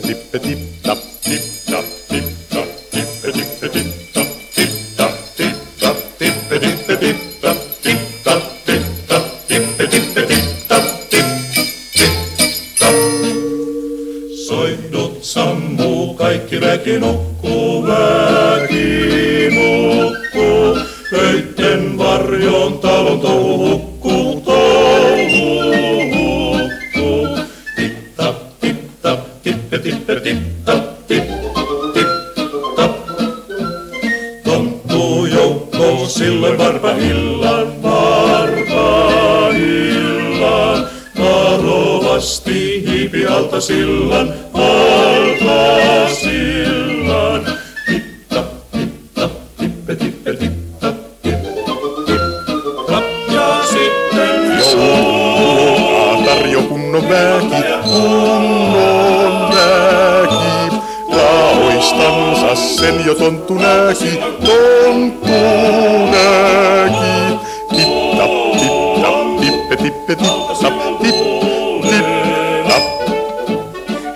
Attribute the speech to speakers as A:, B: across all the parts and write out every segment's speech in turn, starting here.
A: tippe tip tap tip tap tip tap tippe tippe tippe tippe tippe tippe kaikki väki nukkuu, väki tip tap, tip tip tap. Tonttuu joukko silloin varpaillan, varpaillan. Varovasti hiipi alta sillan, alta sillan. Tip tap, tip tap, tippe tippe tip tap, tip tip tap. Ja sitten joulua tarjo kunnon väki, sen jo tonttu näki, tonttu näki. Tip tap, tippe tippe tip tap, tip tip tap.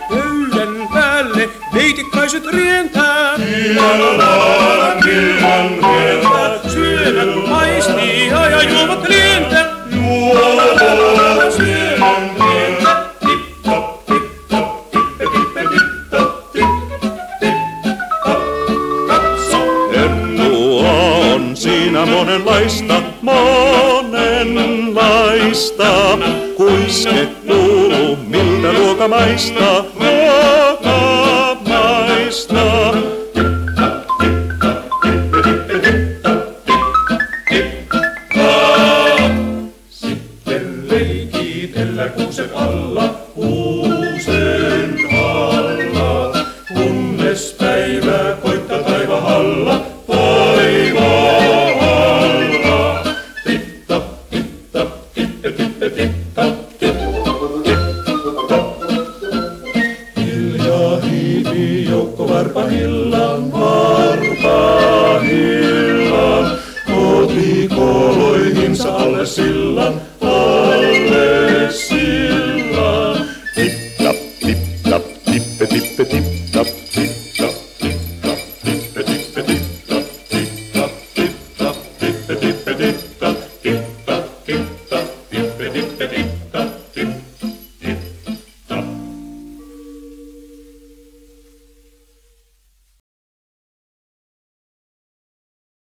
B: Pöydän päälle veitikkaiset rientää.
A: Illan, illan mieltä,
B: Syödät maistia ja juomat lientä.
A: aina monenlaista, monenlaista. Kuiske kuuluu miltä ruokamaista, ruokamaista. Sitten leikitellä kuusen alla, illan, varpaillan, kotikoloihinsa alle sillan.